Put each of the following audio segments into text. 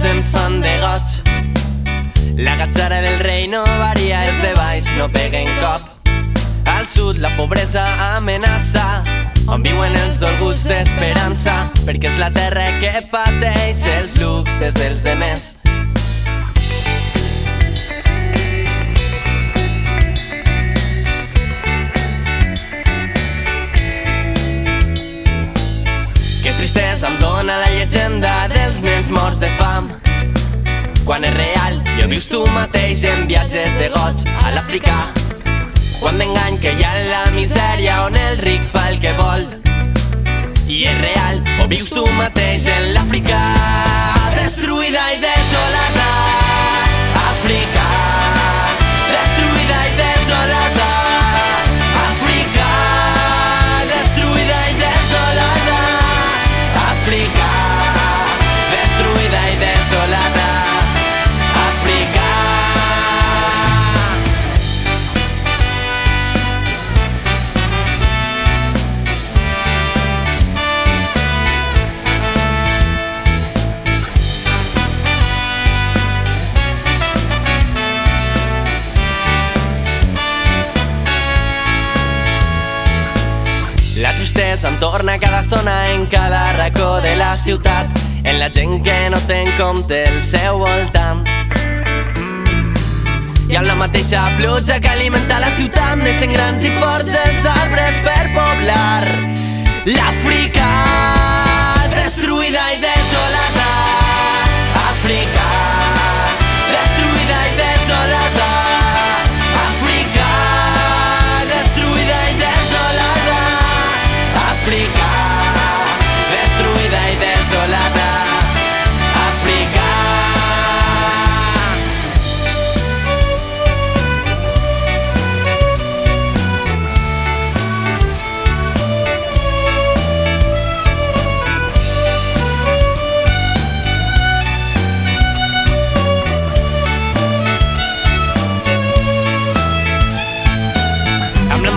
temps ens fan de goig. La gatzara del rei no varia, els de baix no peguen cop. Al sud la pobresa amenaça, on viuen els dolguts d'esperança, perquè és la terra que pateix els luxes dels demés. Quan és real, jo vius tu mateix en viatges de goig a l'Àfrica. Quan d'engany que hi ha la misèria on el ric fa el que vol. I és real, o vius tu mateix en l'Àfrica destruïda i desolada. La tristesa em torna cada estona en cada racó de la ciutat, en la gent que no té en compte el seu voltant. I amb la mateixa pluja que alimenta la ciutat neixen grans i forts els arbres per poblar l'Àfrica destruïda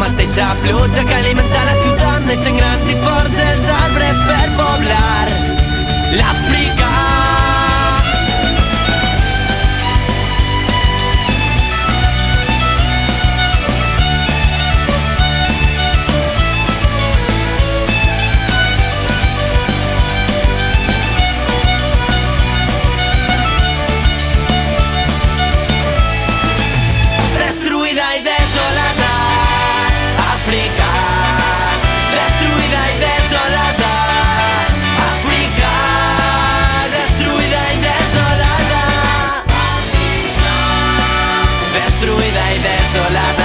Amb la mateixa pluja que alimenta la ciutat neixen grans i forts els arbres per poblar. l'Àfrica desolada.